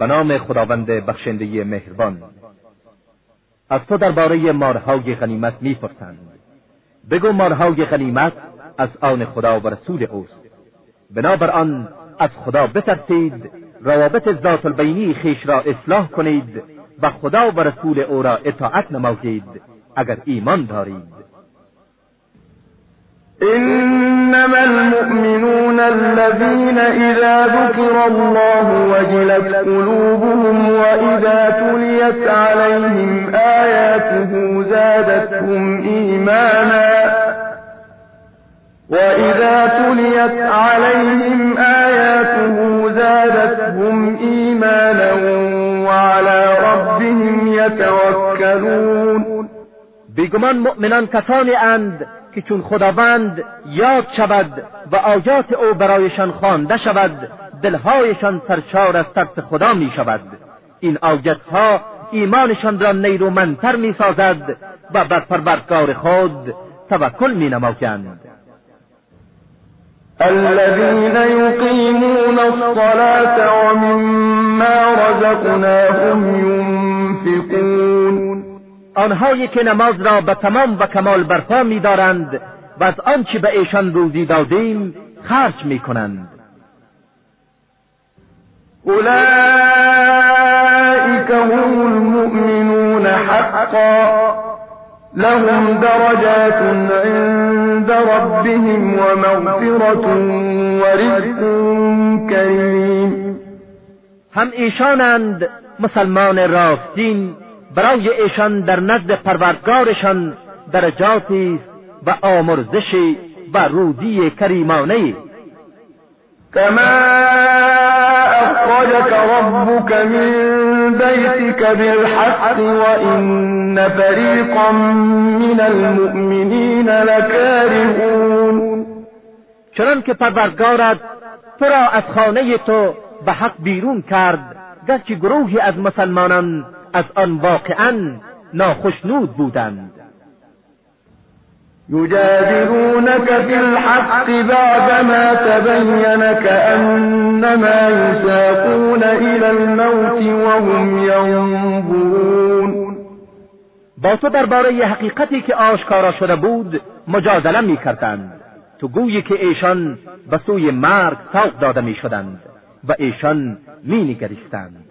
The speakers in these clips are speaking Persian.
به نام خداوند بخشنده مهربان. از تو درباره مارهای غنیمت می‌پرسند بگو مارهای غنیمت از آن خدا و رسول اوست. بنابر از خدا بترسید روابط ذات البینی خیش را اصلاح کنید و خدا و رسول او را اطاعت نمایید اگر ایمان دارید. إنما المؤمنون الذين إذا ذكر الله وجلت قلوبهم وإذا تليت عليهم آياته زادتهم إيمانا وإذا تليت عليهم آياته زادتهم إيمانا وعلى ربهم يتوكلون. بیگمان مؤمنان کسانی اند که چون خداوند یاد شود و آیات او برایشان خوانده شود دلهایشان سرشار از ترس خدا می شود این آیتها ایمانشان را نیرومندتر می سازد و بر پروردگار خود توکل می نمایند الذين يقيمون الصلاة ومما رزقناهم ينفقون آنهایی که نماز را به تمام و کمال برپا می‌دارند و از آنچه به ایشان روزی دادیم خرج می‌کنند. اولئک هم المؤمنون حقا لهم درجات عند ربهم ومغفرة ورزق کریم. هم ایشانند مسلمان راستین برای ایشان در نزد پروردگارشان درجاتی و آمرزشی و روزی کریمانه. كما أخرجك ربك من بيتك بالحق وإن فريقا من المؤمنين لكارهون چنان که پروردگارت تو را از خانه تو به حق بیرون کرد گرچه گروهی از مسلمانان از آن واقعا ناخشنود بودند. يجادلونك في الحق بعدما تبين كأنما يساقون إلى الموت وهم ينظرون با تو درباره حقیقتی که آشکارا شده بود مجادله می کردند تو گویی که ایشان به سوی مرگ سوق داده می شدند و ایشان می نگریستند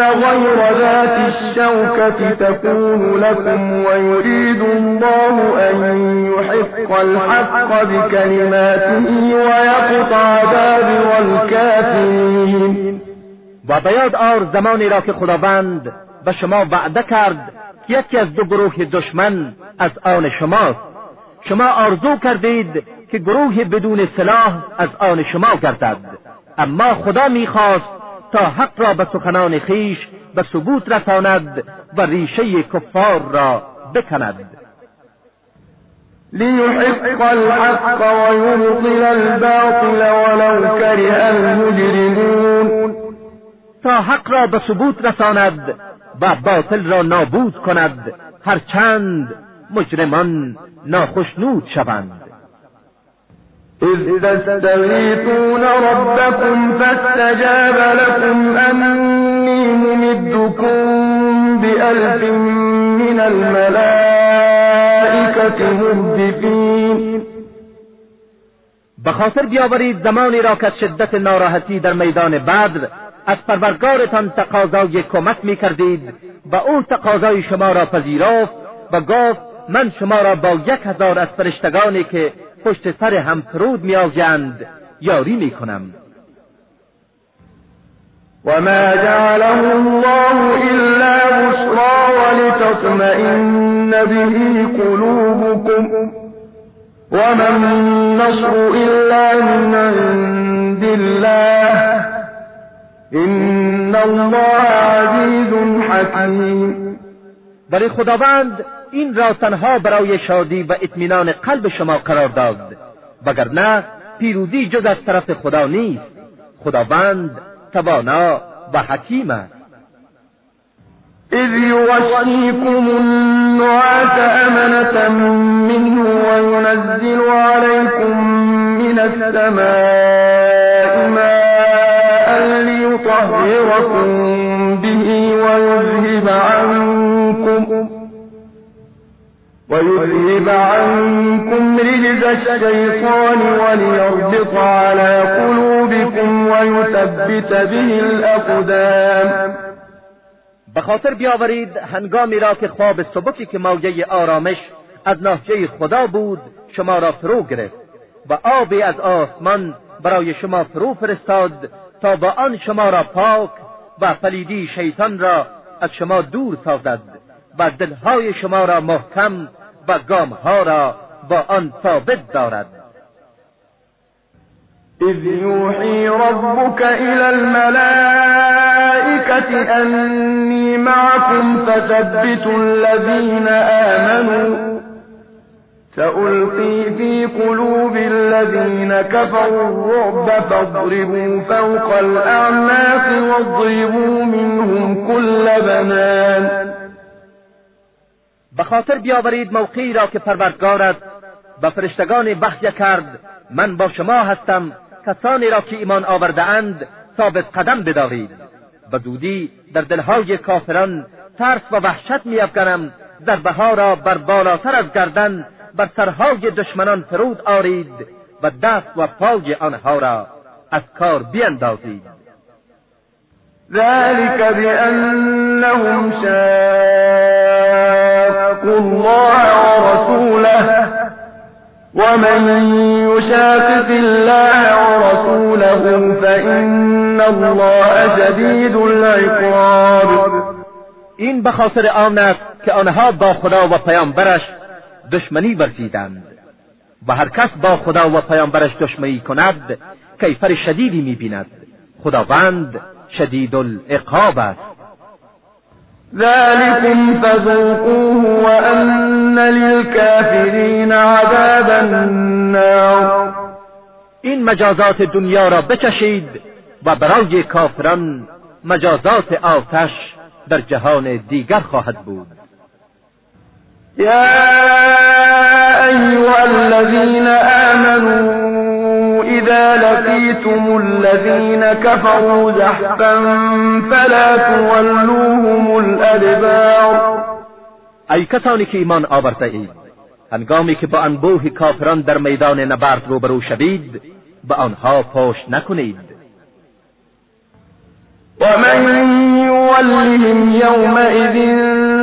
غير ذات الشوكة تكون لكم ويريد الله أن يحق الحق بكلماته ويقطع دابر الكافرين. و بیاد آر زمانی را که خداوند به شما وعده کرد که یکی از دو گروه دشمن از آن شماست. شما آرزو کردید که گروه بدون سلاح از آن شما گردد. اما خدا می‌خواست تا حق را به سخنان خیش به ثبوت رساند و ریشه کفار را بکند. لیحق الحق ویبطل الباطل ولو کره المجرمون. تا حق را به ثبوت رساند و باطل را نابود کند هرچند مجرمان ناخشنود شوند. إذ تستغيثون ربكم فاستجاب لكم أني ممدكم بألف من الملائكة مردفين به خاطر بیاورید زمانی را که شدت ناراحتی در میدان بدر از پروردگارتان تقاضای کمک می کردید و او تقاضای شما را پذیرفت و گفت من شما را با یک هزار از فرشتگانی که پشت سر هم فرود می یاری می کنم وما جعله الله إلا بشرى ولتطمئن به قلوبكم وما النصر إلا من عند الله إن الله عزيز حكيم. ولی خداوند این را تنها برای شادی و اطمینان قلب شما قرار داد. وگرنه پیروزی جز از طرف خدا نیست. خداوند توانا و حکیم است. إذ يغشيكم النعاس أمنة منه وينزل عليكم من السماء ماء ليطهركم ويذهب عنكم رجز الشيطان وليربط على قلوبكم ويثبت به الأقدام. به خاطر بیاورید هنگامی را که خواب سبکی که موجه آرامش از ناحیه خدا بود شما را فرو گرفت و آبی از آسمان برای شما فرو فرستاد تا با آن شما را پاک و پلیدی شیطان را از شما دور سازد و دلهای شما را محکم و گامها را با آن ثابت دارد. إذ يوحي ربك إلى الملائكة أني معكم فثبتوا الذين آمنوا. سألقي في قلوب الذين كفروا الرعب فاضربوا فوق الأعناق واضربوا منهم كل بنان. به خاطر بیاورید موقعی را که پروردگارت به فرشتگان بحث کرد من با شما هستم کسانی را که ایمان آورده اند ثابت قدم بدارید. و زودی در دلهای کافران ترس و وحشت میافکنم ضربه را بر بالاتر از گردن بر سرهای دشمنان فرود آرید و دست و پای آنها را از کار بیندازید. ذلك بأنهم شاقوا الله ورسوله ومن يشاقق الله ورسوله فإن الله شدید العقاب. این به خاطر آن است که آنها با خدا و پیامبرش دشمنی ورزیدند و هر کس با خدا و پیامبرش دشمنی کند کیفر شدیدی می‌بیند. خداوند شدید العقاب است. ذلكم فذوقوه وأن للكافرین عذاب النار. این مجازات دنیا را بچشید و برای کافران مجازات آتش در جهان دیگر خواهد بود. يا أيها الذين آمنوا لقيتم الذين كفروا زحفا فلا تولوهم الأدبار ای کسانی که ایمان آورده اید هنگامی که با انبوه کافران در میدان نبرد روبرو شوید به آنها پشت نکنید. ومن يولهم يومئذ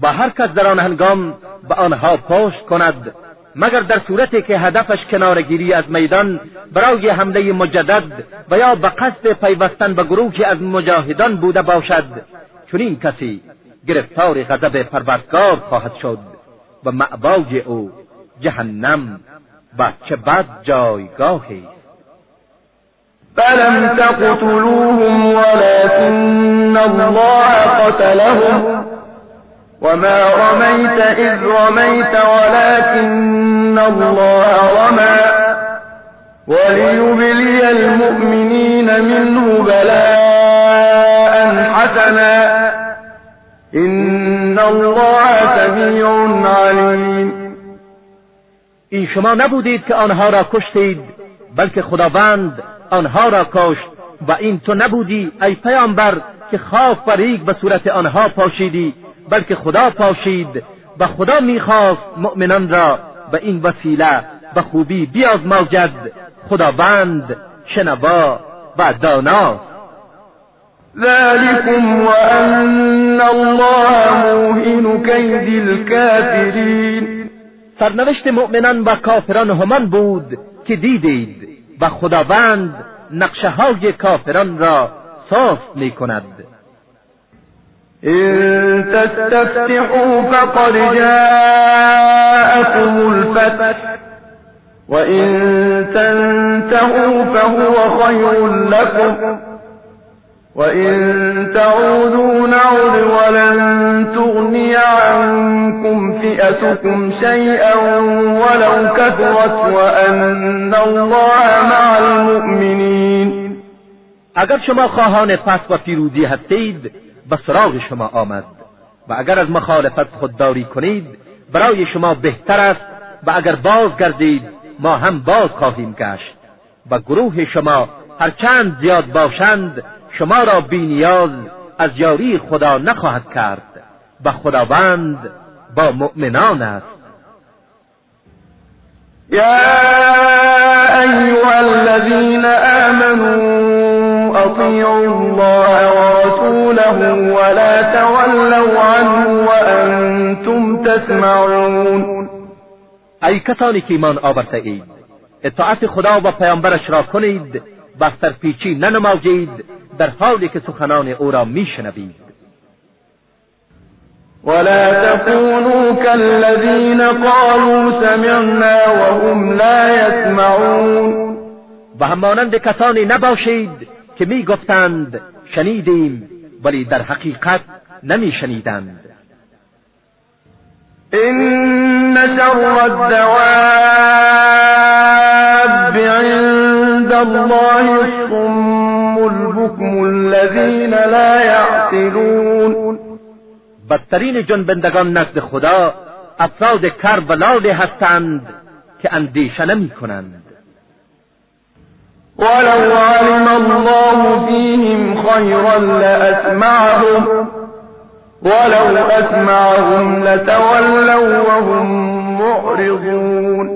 با هر کس در آن هنگام به آنها پشت کند مگر در صورتی که هدفش کنارگیری از میدان برای حمله مجدد و یا به قصد پیوستن به گروهی از مجاهدان بوده باشد چنین کسی گرفتار غضب پروردگار خواهد شد و معواج او جهنم و چه بد جایگاهی فلم تقتلوهم ولكن الله قتلهم وما رميت إذ رميت ولكن الله رمى وليبلي المؤمنين منه بلاء حسنا إن الله سميع عليم این شما نبودید که آنها را کشتید بلکه خداوند آنها را کشت و این تو نبودی ای پیامبر که خاک و ریگ به صورت آنها پاشیدی. بلکه خدا پاشید و خدا می‌خواست مؤمنان را به این وسیله به خوبی بیازماجد خداوند شنوا و داناست ذلكم وأن الله موهن كيد الكافرین سرنوشت مؤمنان و کافران همان بود که دیدید و خداوند نقشه های کافران را صاف می کند إن تستفتحوا فقد جاءكم الفتح وإن تنتهوا فهو خير لكم وإن تعودوا نعد ولن تغني عنكم فئتكم شيئا ولو كثرت وأن الله مع المؤمنين. اگر شما خواهان فتح و پیروزی هستید به سراغ شما آمد و اگر از مخالفت خودداری کنید برای شما بهتر است و اگر باز گردید ما هم باز خواهیم گشت و گروه شما هرچند زیاد باشند شما را بینیاز از یاری خدا نخواهد کرد و خداوند با مؤمنان است. یا ایها الذین آمنوا اطیعوا الله ورسوله ولا تولوا عنه وانتم تسمعون ای کسانی که ایمان آورده اید اطاعت خدا و پیامبرش را کنید و سرپیچی ننماجید در حالی که سخنان او را میشنوید. ولا تكونوا كالذين قالوا سمعنا وهم لا يسمعون و همانند کسانی نباشید که می‌گفتند شنیدیم. ولی در حقیقت نمیشنیدند. إن شر الدواب عند الله الصم البكم الذين لا يعقلون. بدترین جنبندگان نزد خدا افراد کر و لاله هستند که اندیشه نمی کنند ولو علم الله فيهم خيرا لأسمعهم ولو اسمعهم لتولوا وهم معرضون.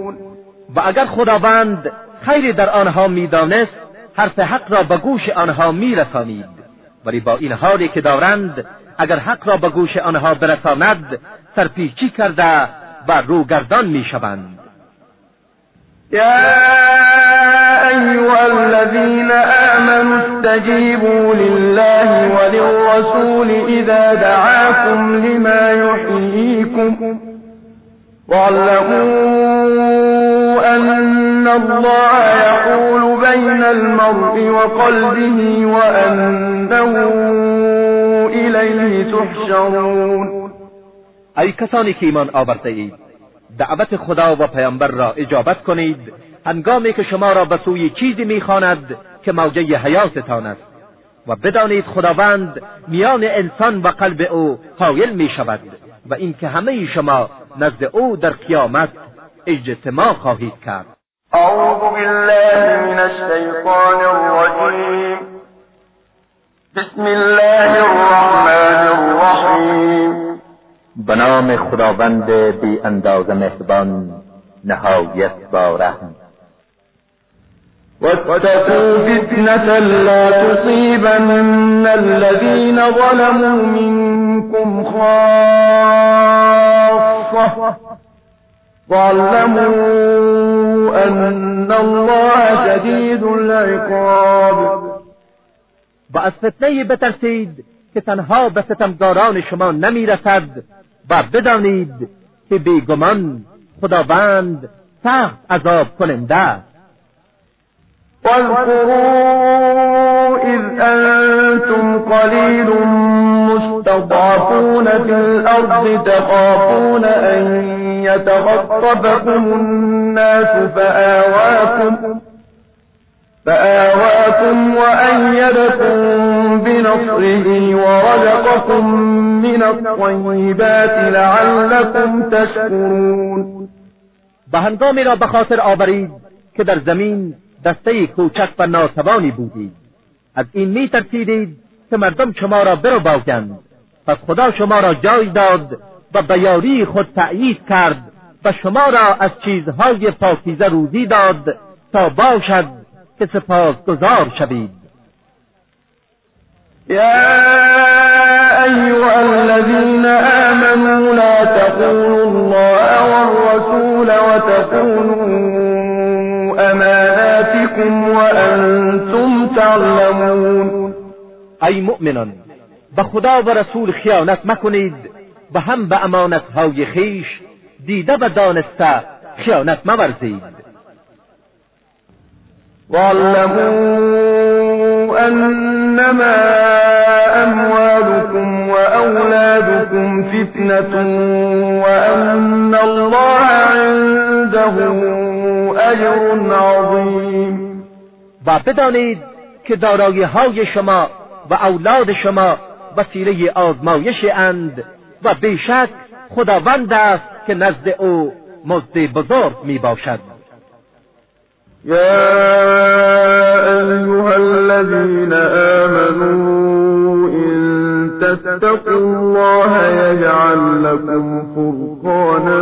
و اگر خداوند خیری در آنها می‌دانست حرف حق را به گوش آنها میرسانید. ولی با این حالی که دارند اگر حق را به گوش آنها برساند سرپیچی کرده و روگردان می‌شوند. یا آمنوا استجیبوا لله وللرسول اذا دعاكم لما يحييكم واعلموا ان الله يحول بين المرء وقلبه وانه الیه تحشرون. ای کسانی که ایمان آورده اید دعوت خدا و پیامبر را اجابت کنید. هنگامی که شما را به سوی چیزی می‌خواند که موجه حیاتتان است. و بدانید خداوند میان انسان و قلب او حایل می شود و اینکه همه شما نزد او در قیامت اجتماع خواهید کرد. اعوذ بالله من الشیطان الرجیم. بسم الله الرحمن الرحیم. به نام خداوند بی انداز مهربان نهایت با رحم. واتقوا فتنة لا تصيبن الذين ظلموا منكم خاصة. واعلموا أن الله شديد العقاب. و از فتنه بترسید که تنها به ستمگاران شما نمی‌رسد و بدانید که بیگمان خداوند سخت عذاب کننده است. واذكروا إذ أنتم قليل مستضعفون في الأرض تخافون أن يتخطفكم الناس فآواكم فآواكم وأيدكم بنصره ورزقكم من الطيبات لعلكم تشكرون به هنگامی را به خاطر آورید که در زمین دسته کوچک و ناتوانی بودید از این می ترسیدید که مردم شما را برو باگند پس خدا شما را جای داد و بیاری خود تأیید کرد و شما را از چیزهای پاکیزه روزی داد تا باشد که سپاسگزار شوید. یا ایها الذین ای مؤمنان به خدا و رسول خیانت مکنید و هم به امانتهای خیش دیده و دانسته خیانت مورزید. واعلموا انما اموالكم واولادكم فتنه وان الله عنده اجر عظیم و بدانید که دارایی های شما و اولاد شما وسیله آزمایش اند و بیشک خداوند است که نزد او مزد بزرگ می باشد. یا ایها الذین آمنوا ان تتقوا الله یجعل لكم فرقانا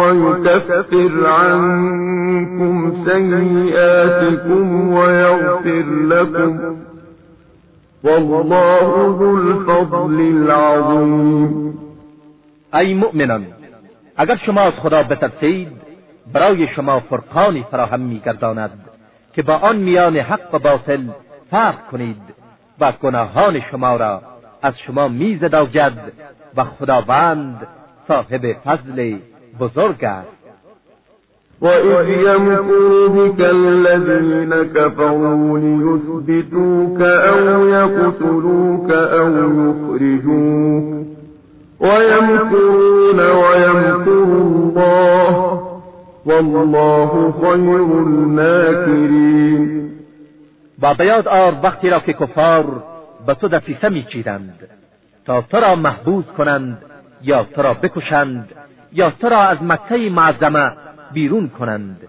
ويكفر عنكم سیئاتكم ويغفر لكم والله ذو الفضل العظیم ای مؤمنان اگر شما از خدا بترسید برای شما فرقانی فراهم میگرداند که با آن میان حق و باطل فرق کنید و گناهان شما را از شما میزداید و خداوند صاحب فضل بزرگ است. وَإِذْ يَمْكُرُ بِكَ الَّذِينَ كَفَرُوا لِيُثْبِتُوكَ أَوْ يَقْتُلُوكَ أَوْ يُخْرِجُوكَ وَيَمْكُرُونَ وَيَمْكُرُ اللَّهُ وَاللَّهُ خَيْرُ الْمَاكِرِينَ و به یاد آر وقتی را که کفار به تو دسیسه میچیدند تا تو را محبوس کنند یا تو را بکشند یا تو را از مکه معظمه بیرون کنند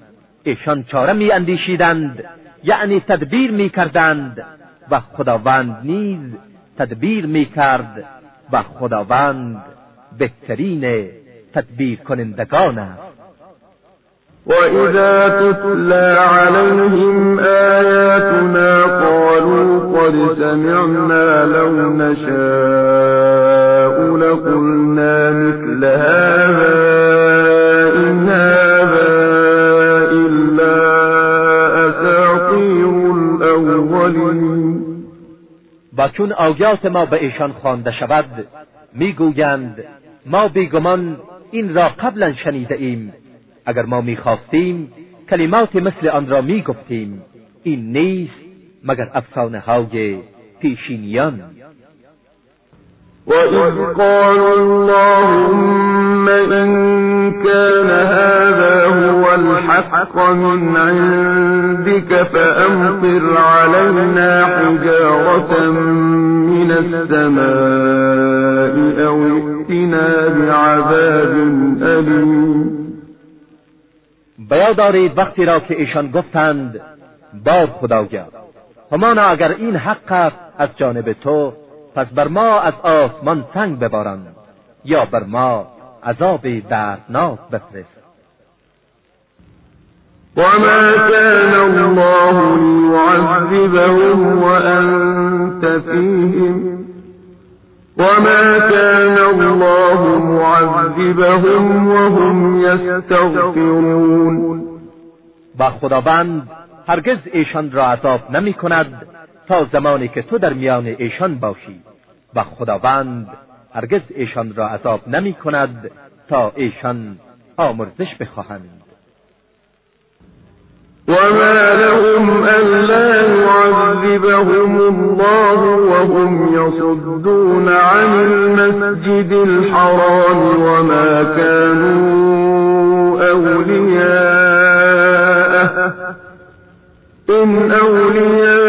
ایشان چاره می اندیشیدند یعنی تدبیر می کردند و خداوند نیز تدبیر می کرد و خداوند بهترین تدبیر کنندگان است. وَإِذَا تُتْلَى عَلَيْهِمْ آيَاتُنَا قَالُوا قَدْ سَمِعْنَا لَوْ نَشَاءُ لَقُلْنَا مِثْلَ هَذَا و چون آیات ما به ایشان خوانده شود می‌گویند ما بیگمان این را قبلا شنیده ایم اگر ما می‌خواستیم کلمات مثل آن را می‌گفتیم. این نیست مگر افسانه های پیشینیان وَإِذْ قَالُوا اللَّهُمَّ كَانَ هَذَا هُوَ الْحَقَّ مِنْ عِندِكَ فَأَمْطِرْ عَلَيْنَا حِجَارَةً مِنَ السَّمَاءِ أَوْ ائْتِنَا بِعَذَابٍ أَلِيمٍ. بیا دارید وقتی را که ایشان گفتند باد خدایا همانا اگر این حق است از جانب تو پس بر ما از آسمان سنگ بباران یا بر ما عذاب دردناک بفرست. وما كان الله ليعذبهم وأنت فيهم وما كان الله معذبهم وهم يستغفرون. و خداوند هرگز ایشان را عذاب نمی کند تا زمانی که تو در میان ایشان باشی و خداوند هرگز ایشان را عذاب نمی کند تا ایشان آمرزش بخواهند. وما لهم ألا يعذبهم الله وهم يصدون عن المسجد الحرام وما كانوا أولياءه إن أولياؤه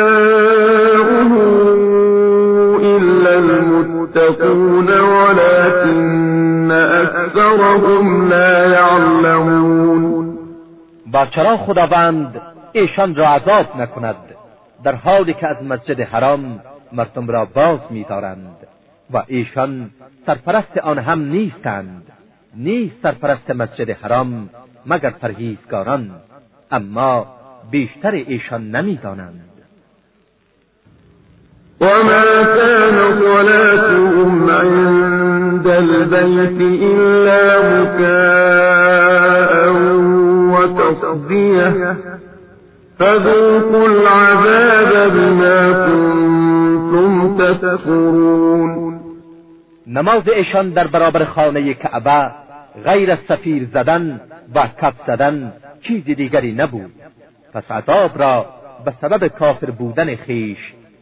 المتقون ولكن أكثرهم لا يعلمون. با چرا خداوند ایشان را عذاب نکند؟ در حالی که از مسجد حرام مردم را باز می‌دارند و ایشان سرپرست آن هم نیستند. نیست سرپرست مسجد حرام مگر پرهیزگاران اما بیشتر ایشان نمی‌دانند. وما كان صلاتهم عند البيت إلا مكاء وتصديه فذوقوا العذاب بما كنتم تكفرون نماز ایشان در برابر خانه کعبه غیر سفیر زدن و کف زدن چیز دیگری نبود. پس عذاب را به سبب کافر بودن خیش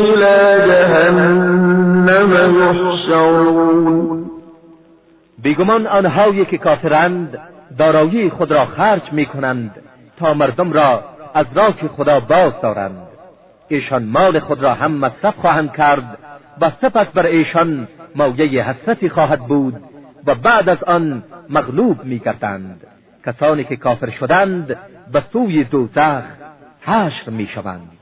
إلى جهنم يحشرون. بیگمان آنهایی که کافرند دارایی خود را خرج می کنند تا مردم را از راه خدا باز دارند. ایشان مال خود را هم مصرف خواهند کرد و سپس بر ایشان مویه حسرتی خواهد بود و بعد از آن مغلوب میگردند. کسانی که کافر شدند به سوی دوزخ حشر می‌شوند.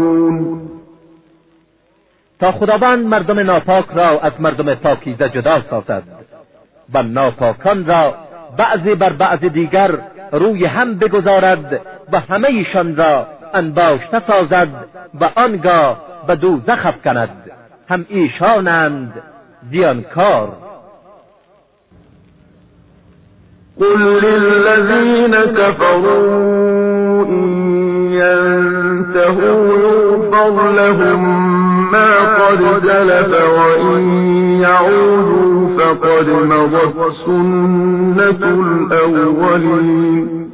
تا خداوند مردم ناپاک را از مردم پاکیزه جدا سازد. و ناپاکان را بعضی بر بعض دیگر روی هم بگذارد و همه ایشان را انباشته سازد و آنگاه به دوزخ افکند. هم ایشانند زیانکار. قل للذين كفروا قد سلف وإن يعودوا فقد مضت سنة الأولين.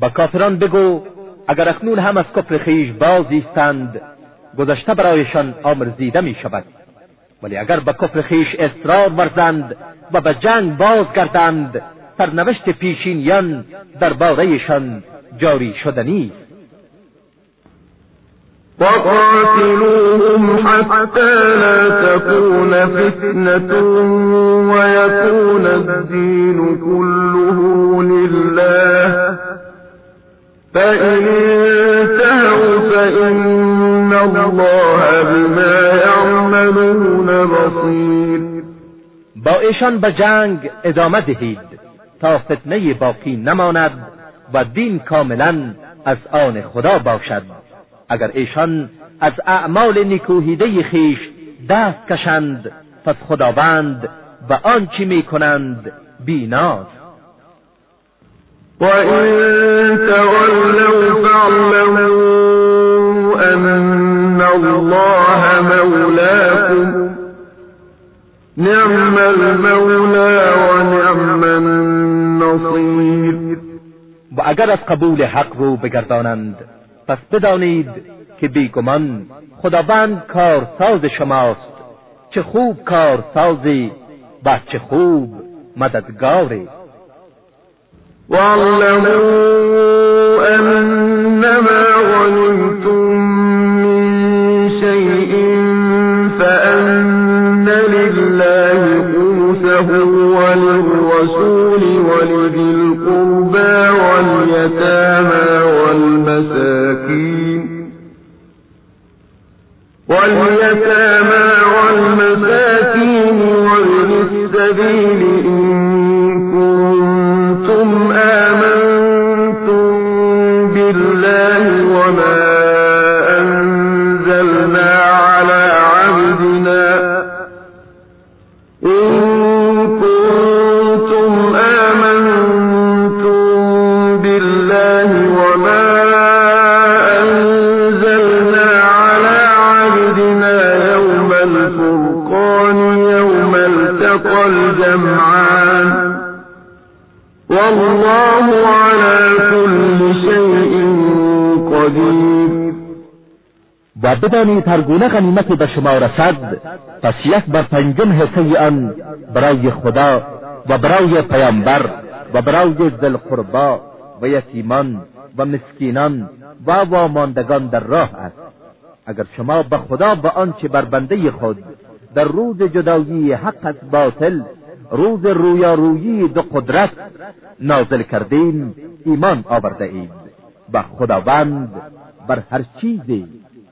با کافران بگو اگر اکنون هم از کفر خیش باز ایستند گذشته برایشان آمرزیده می شود. ولی اگر به کفر خیش اصرار ورزند و به جنگ بازگردند سرنوشت پیشینیان دربارهشان جاری شدنی است وقاتلوهم حتى لا تكون فتنة ويكون الدين كله لله. فإن انتهوا فإن الله بما يعملون بصير. با ایشان به جنگ ادامه دهید تا فتنه باقی نماند و دین کاملا از آن خدا باشد. اگر ایشان از اعمال نیکوهیده خیش دست کشند پس خداوند و آنچه می کنند بیناست. وإن تولوا فاعلموا أن الله مولاكم نعم المولى ونعم النصير. و اگر از قبول حق رو بگردانند پس بدانید که بیگمان خداوند کارساز شماست. چه خوب کارسازی و چه خوب مددگاری. واعلموا و بدانید هر گونه غنیمت به شما رسد پس یک بر پنجم حصه آن برای خدا و برای پیامبر و برای ذل قربا و یتیمان و مسکینان و واماندگان در راه است. اگر شما به خدا به آنچه بر بنده خود در روز جدایی حق از باطل روز رویارویی دو قدرت نازل کردیم ایمان آورده اید. و خداوند بر هر چیزی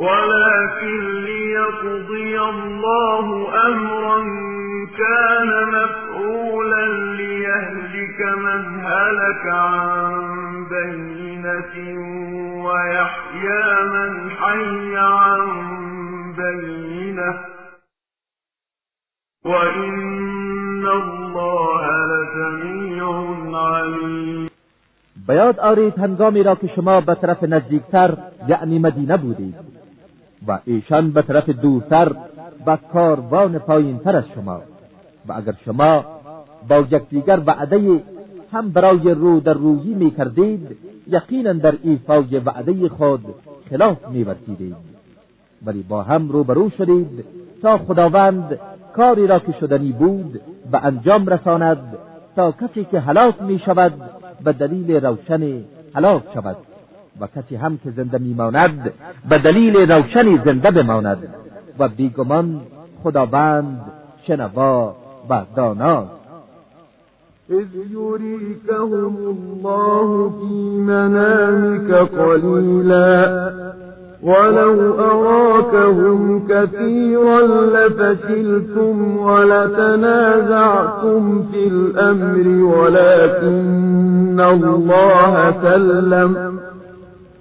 ولكن ليقضي الله أمرا كان مفعولا ليهلك من هلك عن بينة ويحيى من حي عن بينة. وإن الله لسميع عليم. بیاد آرید هنگامی را که شما به طرف نزدیکتر یعنی مدینه بودید و ایشان به طرف دورتر و کاروان پایینتر از شما. و اگر شما با یکدیگر وعده هم برای رو در رویی می کردید یقینا در ایفای وعده خود خلاف می ولی با هم روبرو شدید تا خداوند کاری را که شدنی بود به انجام رساند تا کسی که هلاک می شود به دلیل روشن هلاک شود. و کسی هم که زنده میماند به دلیل روشنی زنده بماند و بیگمان خداوند شنوا و داناست. اذ یریکهم الله فی منامك قلیلا ولو أراكهم كثيرا لفشلتم ولتنازعتم في الأمر ولكن الله سلم.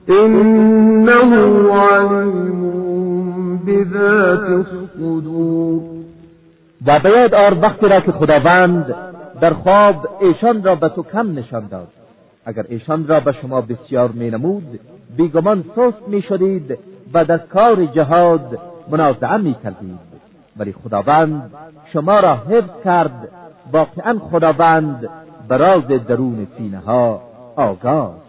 إنه عليم بذات الصدور. و به یاد آر وقتی را که خداوند در خواب ایشان را به تو کم نشان داد. اگر ایشان را به شما بسیار می نمود بیگمان سست می شدید و در کار جهاد منازعه می کردید ولی خداوند شما را حفظ کرد واقعا خداوند براز درون سینه ها آگاه.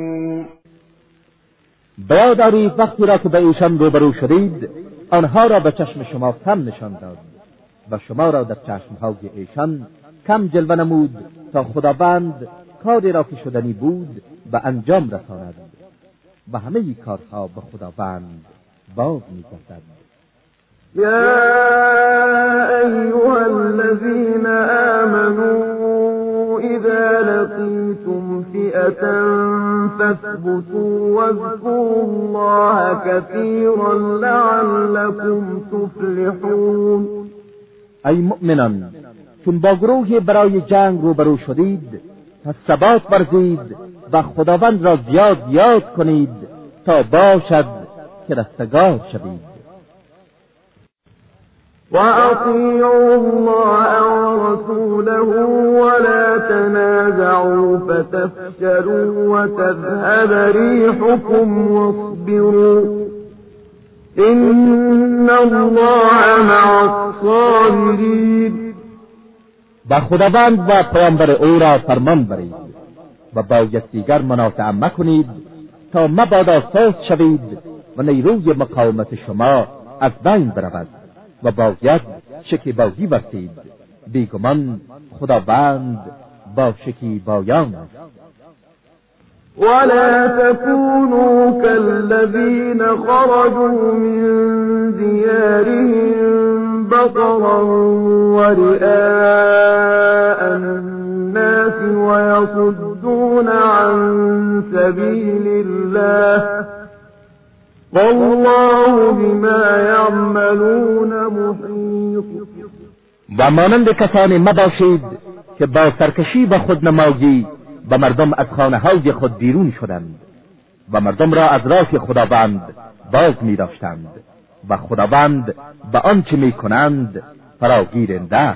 بیادارید وقتی را که به ایشان روبرو شدید آنها را به چشم شما کم نشان داد و شما را در چشمهای ایشان کم جلوه نمود تا خداوند کاری را که شدنی بود به انجام رساند و همه کارها به خداوند باز میگردد. یا ایها الذین آمنوا اذا لقیتم فئة فاثبتوا واذكروا الله كثيرا لعلكم تفلحون ای مؤمنان چون با گروهی برای جنگ روبرو شدید پس ثبات ورزید و خداوند را زیاد یاد کنید تا باشد که رستگار شوید. وأطيعوا الله ورسوله ولا تنازعوا فتفشلوا وتذهب ريحكم واصبروا إن الله مع الصابرين. و خداوند و پیامبر او را فرمان برید و با یکدیگر مناطعه مکنید تا مبادا سست شوید و نیروی مقاومت شما از بین برود. و باید شکیبایی ورزید بیگمان خداوند با شکیبایان است ولا تكونوا كالذين خرجوا من ديارهم بطرا ورئاء الناس ويصدون عن سبيل الله والله بما يعملون محيط. و مانند کسانی مباشید که با سرکشی و خودنمایی و مردم از خانه های خود بیرون شدند و مردم را از راه خداوند باز می داشتند و خداوند به آنچه می کنند فراگیرنده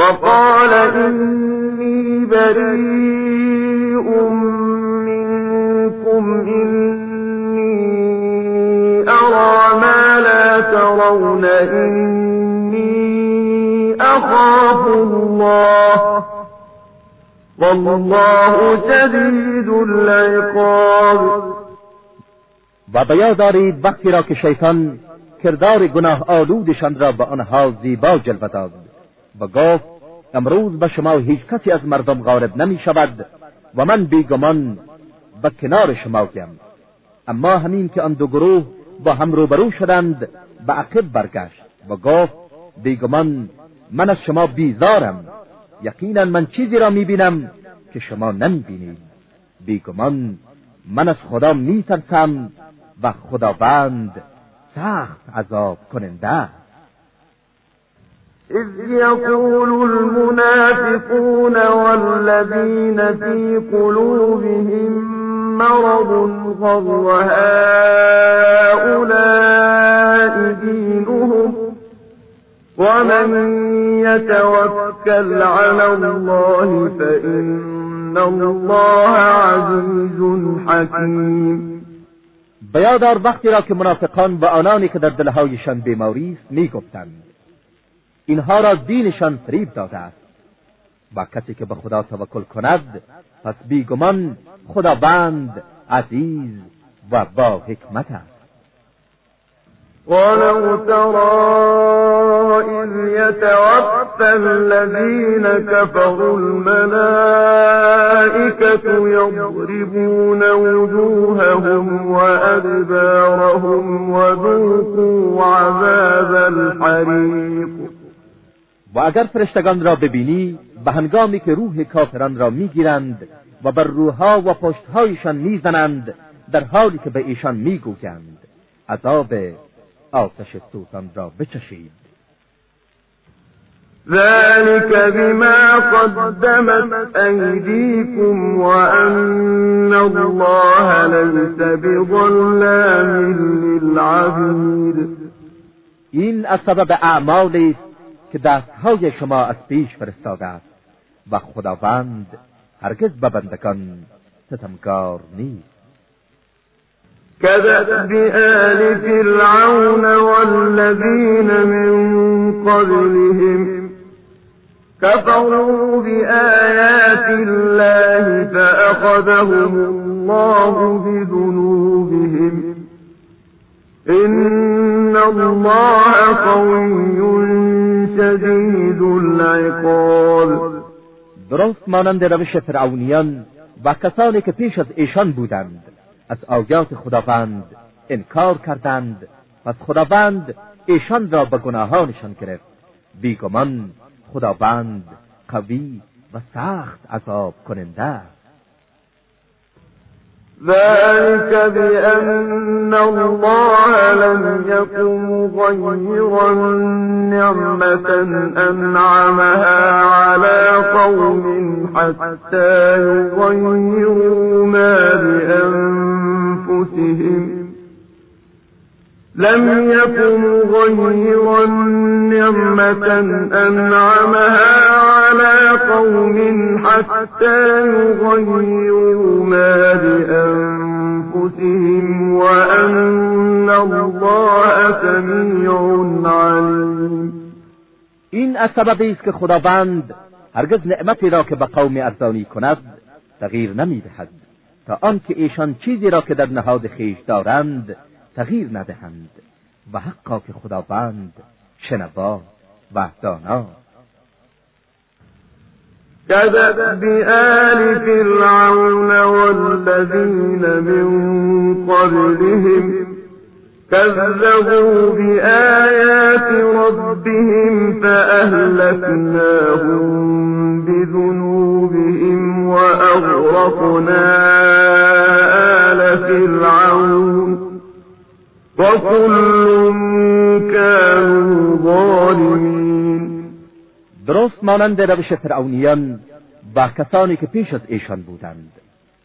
وقال إني بريء منكم إني أرى ما لا ترون إني أخاف الله. والله شدید العقاب. و بیا دارید وقتی را که شیطان کردار گناه آلودشان را به آنها زیبا جلوه داد. و گفت امروز به شما هیچ کسی از مردم غالب نمی شود و من بیگمان به کنار شما گم. اما همین که آن دو گروه با هم روبرو شدند به عقب برگشت و گفت بیگمان من از شما بیزارم. یقینا من چیزی را می‌بینم که شما نمی‌بینید. بیگمان من از خدا میترسم و خداوند سخت عذاب کننده إذ يقول المنافقون والذين في قلوبهم مرض غر هؤلاء دينهم؟ ومن يتوكل على الله فإن الله عزيز حكيم. بیادار وقتی را که منافقان و آنانی که در دلهایشان بیماری است اینها را دینشان فریب داده است. و کسی که به خدا توکل کند پس بیگمان خداوند عزیز و با حکمت است. ولو ترى إذ يتوفى الذين كفروا الملائكة يضربون وجوههم وأدبارهم وذوقوا عذاب الحريق. و اگر فرشتگان را ببینی به هنگامی که روح کافران را می‌گیرند و بر روحها و پشتهایشان می‌زنند در حالی که به ایشان می‌گویند. عذاب آتش سوزان را بچشید. ذلك بما قدمت أيديكم وأن الله ليس بظلام للعبيد. این از سبب اعمالی است که دستهای شما از پیش فرستاده است و خداوند هرگز به بندگان ستمکار نیست. كدأب آل فرعون والذين من قبلهم كفروا بآيات الله فأخذهم الله بذنوبهم. إن الله قوي شدید العقاب. درست مانند روش فرعونیان و کسانی که پیش از ایشان بودند. از آیات خداوند انکار کردند. پس خداوند ایشان را به گناهانشان گرفت. بیگمان خداوند قوی و سخت عذاب کننده ذلك بأن الله لم يكن مغيرا نعمة أنعمها على قوم حتى يغيروا ما بأنفسهم. لم يكن مغيرا نعمة أنعمها على قوم حتى يغيروا ما بأنفسهم وأن الله سميع عليم. این از سببی است که خداوند هرگز نعمتی را که به قوم ارزانی کند تغییر نمی‌دهد. تا آنکه ایشان چیزی را که در نهاد خیش دارند تغییر ندهند و حقا که خداوند شنوا و دانا. كذب بآل فرعون والذين من قبلهم كذبوا بآيات ربهم فأهلكناهم بذنوبهم وأغرقنا آل فرعون. وكل كانوا ظالمين درست مانند روش فرعونیان و کسانی که پیش از ایشان بودند.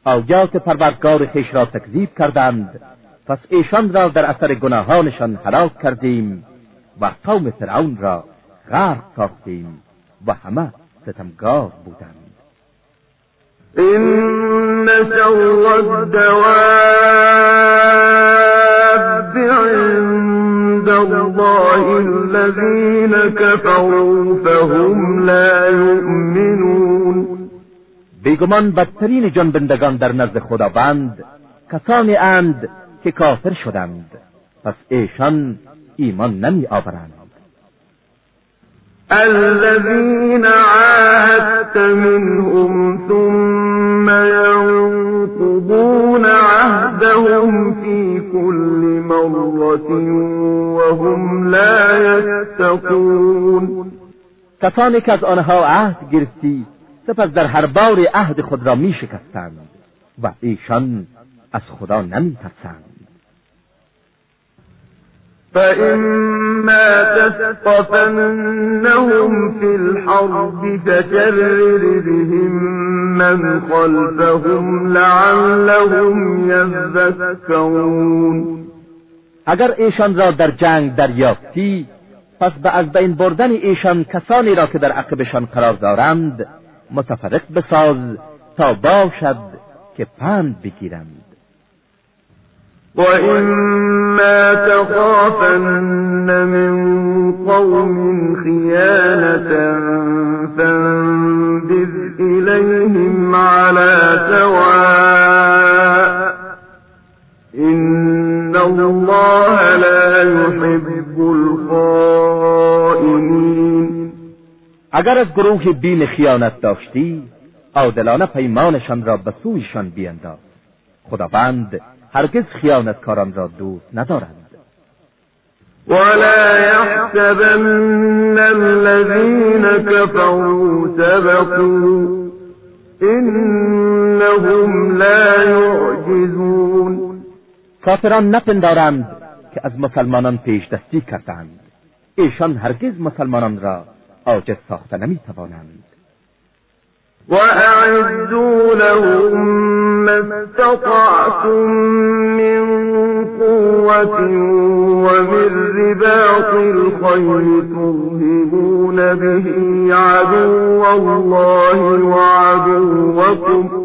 آیات پروردگار خیش را تکذیب کردند پس ایشان را در اثر گناهانشان هلاک کردیم و قوم فرعون را غرق ساختیم و همه ستمگار بودند. إن شر الدواب عند الله الذين كفروا فهم لا يؤمنون. بیگمان بدترین جنبندگان در نزد خداوند کسانی اند که کافر شدند. پس ایشان ایمان نمی آورند الذين عاهدت منهم ثم ينقضون عهدهم في كل مرة وهم لا يتقون. کسانی که از آنها عهد گرفتی سپس در هر بار عهد خود را می شکستند و ایشان از خدا نمی ترسند فإما تثقفنهم في الحرب فشرر بهم من خلفهم لعلهم يذكرون. اگر ایشان را در جنگ دریافتی پس به از بین بردن ایشان کسانی را که در عقبشان قرار دارند متفرق بساز تا باشد که پند بگیرند. وإما تخافن من قوم خيانة فانبذ إليهم على سواء إن الله لا يحب الخائنين اگر از گروه بین خیانت داشتی عادلانه پیمانشان را به سویشان بینداز. خداوند هرگز خیانتکاران را دوست ندارند ولا يحسبن الذين كفروا سبقوا إنهم لا يعجزون کافران نپندارند که از مسلمانان پیش دستی کردند. ایشان هرگز مسلمانان را عاجز ساخته نمی‌توانند. وأعدوا لهم ما استطعتم من قوة ومن رباط الخيل ترهبون به عدو الله وعدوكم.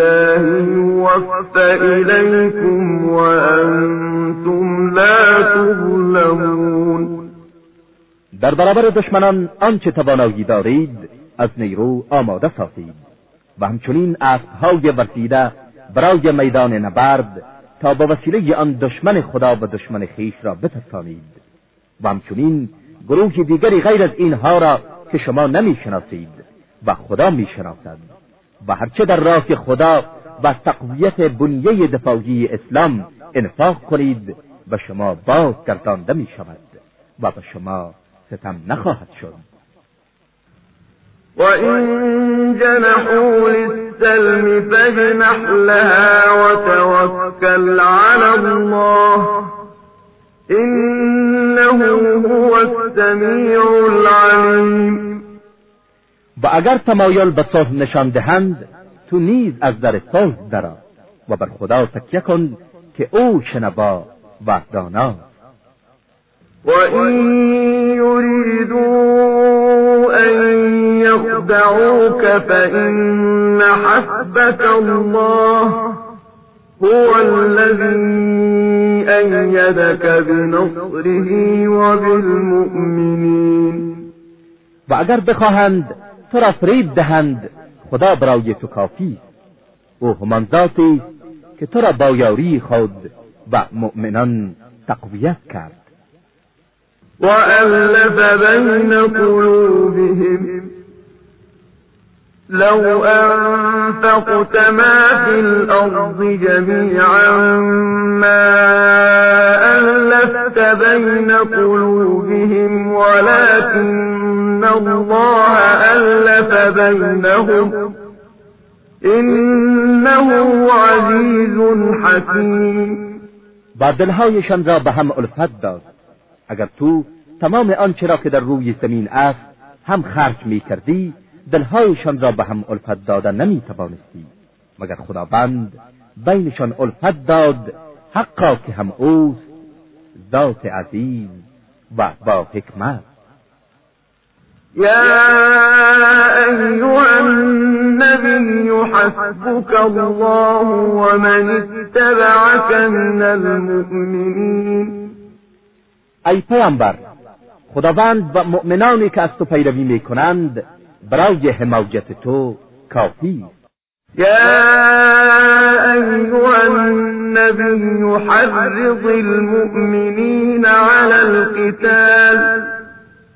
يوفى إليكم وأنتم لا تظلمون. در برابر دشمنان آنچه توانایی دارید از نیرو آماده سازید. و همچنین اسبهای ورسیده برای میدان نبرد تا با وسیله آن دشمن خدا و دشمن خیش را بترسانید و همچنین گروه دیگری غیر از اینها را که شما نمی‌شناسید و خدا می‌شناسد. و هرچه در راه خدا و تقویت بنیه دفاعی اسلام انفاق کنید و شما باز گردانده می شود و به شما ستم نخواهد شد. وإن جنحوا للسلم فاجنح لها وتوكل على الله إنه هو السمیع العلیم و اگر تمایل به صلح نشان دهند تو نیز از در صلح درآ و بر خدا تکیه کن که او شنوا و دانا. و این یریدوا ان یخدعوک فإن حسبك الله هو الذي أيدك بنصره وبالمؤمنين و اگر بخواهند تو را فریب دهند خدا برای تو کافی. او همان ذاتی که تو را با یاری خود و مؤمنان تقویت کرد. و الف بین قلوبهم لو أنفقت ما في الأرض جميعا ما ألفت بين قلوبهم ولكن الله ألف بينهم إنه عزيز حكيم با را به هم الفت داد. اگر تو تمام آنچه را که در روی زمین است هم خرج می کردی دلهایشان را به هم الفت دادن نمی توانستی مگر خداوند بینشان الفت داد حقا که هم اوست ذات عظیم و با حکمت. یا ایها النبی حسبك الله ومن اتبعك من المؤمنین ای پیامبر خداوند و مؤمنانی که از تو پیروی می‌کنند برای حمایت تو کافی. يا أيها النبي حرض المؤمنين على القتال.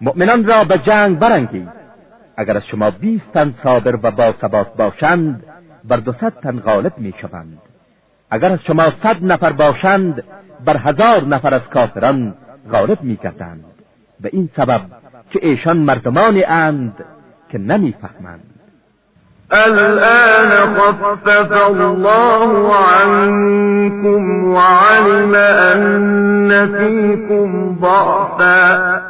مؤمنان را به جنگ برانگیز. اگر از شما بیست تن صابر و باثبات باشند بر دو تن غالب می شوند اگر از شما صد نفر باشند بر هزار نفر از کافران غالب می گردند به این سبب که ایشان مردمانی اند که نمی‌فهمند. الآن خفف الله عنكم وعلم أن فيكم ضعفا.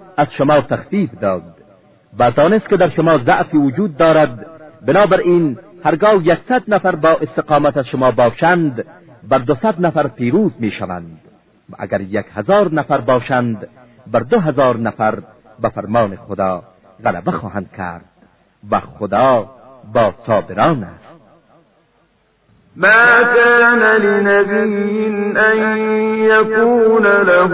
از شما تخفیف داد. و دانست که در شما ضعفی وجود دارد. بنابراین هرگاه یکصد نفر با استقامت از شما باشند بر دوصد نفر پیروز می‌شوند. و اگر یک هزار نفر باشند بر دو هزار نفر به فرمان خدا غلبه خواهند کرد. و خدا با صابران است. ما كان لنبي أن يكون له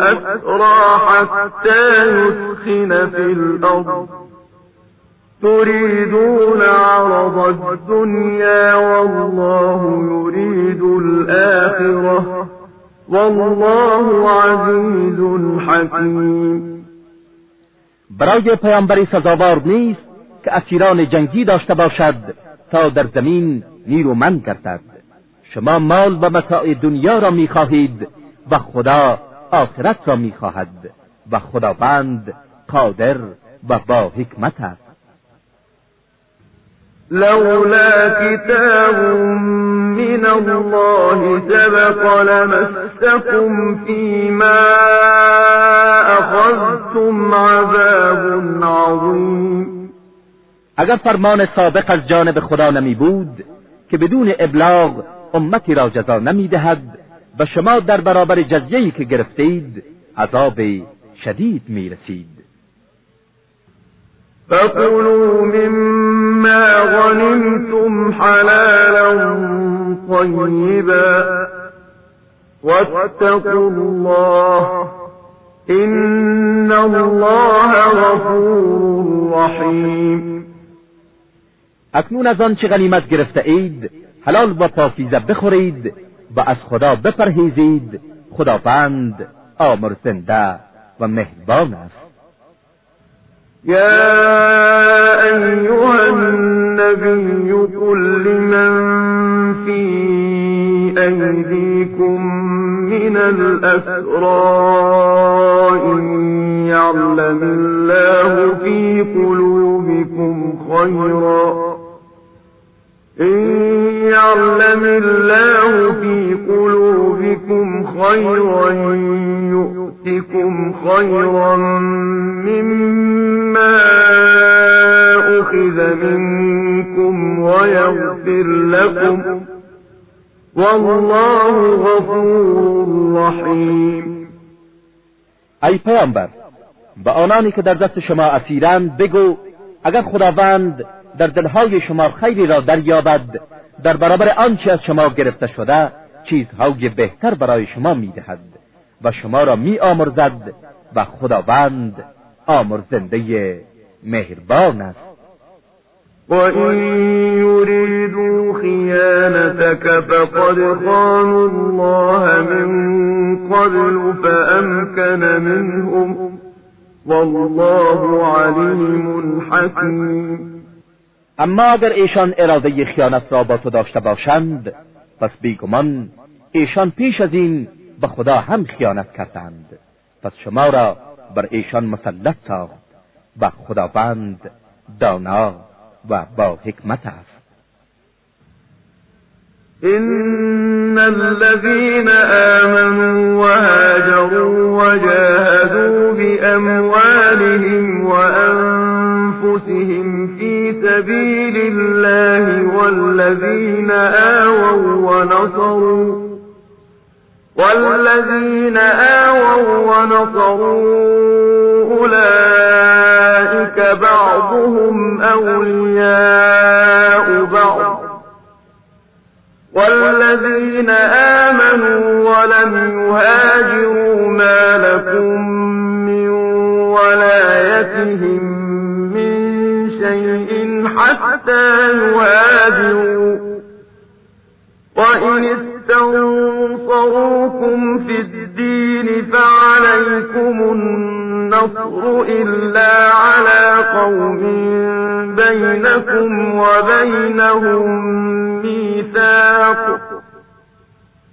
أسرى حتى يسخن في الأرض. تريدون عرض الدنيا والله يريد الآخرة. والله عزيز حكيم. برای پیامبری سزاوار نیست که اسیران جنگی داشته باشد تا در زمین نیرومند گردد. شما مال و متاع دنیا را می‌خواهید و خدا آخرت را می‌خواهد و خداوند قادر و با حکمت است. لولا كتاب من الله سبق لمسكم فيما أخذتم عذاب عظيم. اگر فرمان سابق از جانب خدا نمی بود که بدون ابلاغ امتی را جزا نمی دهد و شما در برابر جزیهی که گرفتید عذاب شدید می رسید فكلوا مما غنمتم حلالا طيبا واتقوا الله إن الله غفور رحیم اکنون از آنچه غنیمت گرفته اید حلال و پاکیزه بخورید و از خدا بپرهیزید. خداوند آمرزنده و مهربان است. يا أيها النبي قل لمن في أيديكم من الأسرى إن يعلم الله في قلوبكم خيرا إن يعلم الله في قلوبكم خيرا يؤتكم خيرا مما أخذ منكم ويغفر لكم. والله غفور رحیم ای پیامبر به آنانی که در دست شما اسیرند بگو اگر خداوند در دلهای شما خیری را دریابد. در برابر آنچه از شما گرفته شده چیزهای بهتر برای شما می‌دهد و شما را می آمرزد و خداوند آمرزنده مهربان است. وَإِن يُرِيدُوا خِيَانَتَكَ فَقَدْ خَانُوا اللَّهَ مِن قَبْلُ فَأَمْكَنَ مِنْهُمْ وَاللَّهُ عَلِيمٌ حَكِيمٌ اما اگر ایشان اراده خیانت را با تو داشته باشند پس بیگمان ایشان پیش از این به خدا هم خیانت کردند. پس شما را بر ایشان مسلط ساخت و خداوند دانا و با حکمت است. إن الذين آمنوا وهاجروا وجاهدوا بأموالهم سبيل الله والذين آووا ونصروا والذين آووا ونصروا أولئك بعضهم أولياء بعض والذين آمنوا ولم يهاجروا ما لكم من ولايتهم من شيء حتى يهاجروا. وإن استنصروكم في الدين فعليكم النصر إلا على قوم بينكم وبينهم ميثاق.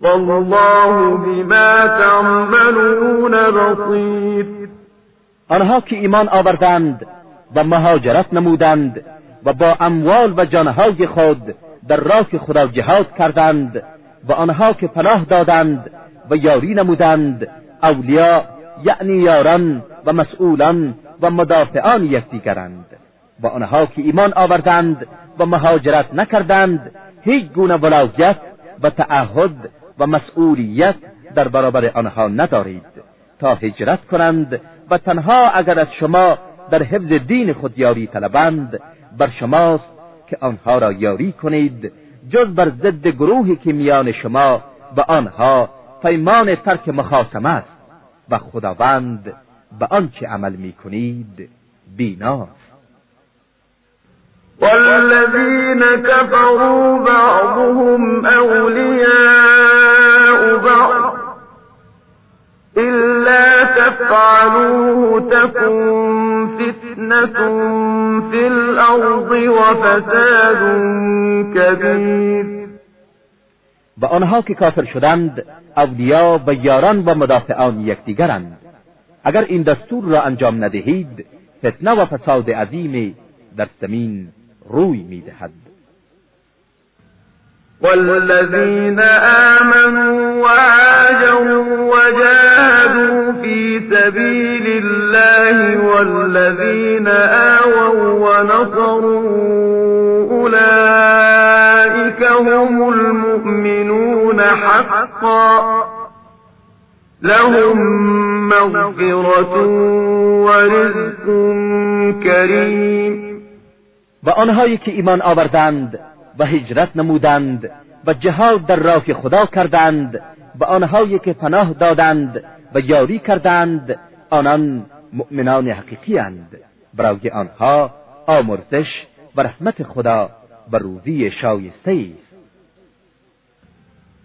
والله بما تعملون بصير. آنها که ایمان آوردند و مهاجرت نمودند و با اموال و جانهای خود در راه خدا جهاد کردند و آنها که پناه دادند و یاری نمودند اولیا یعنی یاران و مسئولان و مدافعان یکدیگرند. و آنها که ایمان آوردند و مهاجرت نکردند هیچ گونه ولایت و تعهد و مسئولیت در برابر آنها ندارید. تا هجرت کنند و تنها اگر از شما در حفظ دین خود یاری طلبند بر شماست که آنها را یاری کنید جز بر ضد گروهی که میان شما و آنها پیمان ترک مخاسمه است و خداوند به آنچه عمل می‌کنید بیناست. والذين كفروا بعضهم أولياء بعض إلا تفعلوه تكن فتنة في الأرض وفساد كبير. و آنها که کافر شدند اولیا و یاران و مدافعان یکدیگرند. اگر این دستور را انجام ندهید فتنه و فساد عظیم در زمین روی میدهد. والذين آمنوا حقا. لهم مغفرة ورزق کریم و آنهایی که ایمان آوردند و هجرت نمودند و جهاد در راه خدا کردند و آنهایی که پناه دادند و یاری کردند آنان مؤمنان حقیقی اند. برای آنها آمرزش و رحمت خدا و روزی شایسته است.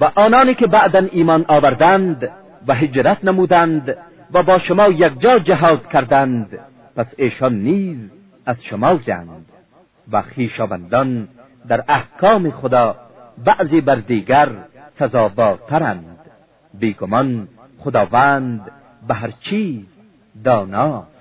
و آنانی که بعدا ایمان آوردند و هجرت نمودند و با شما یکجا جهاد کردند پس ایشان نیز از شما جند و خیشاوندان در احکام خدا بعضی بر دیگر سزاوارترند. بیگمان خداوند به هر چیز داناست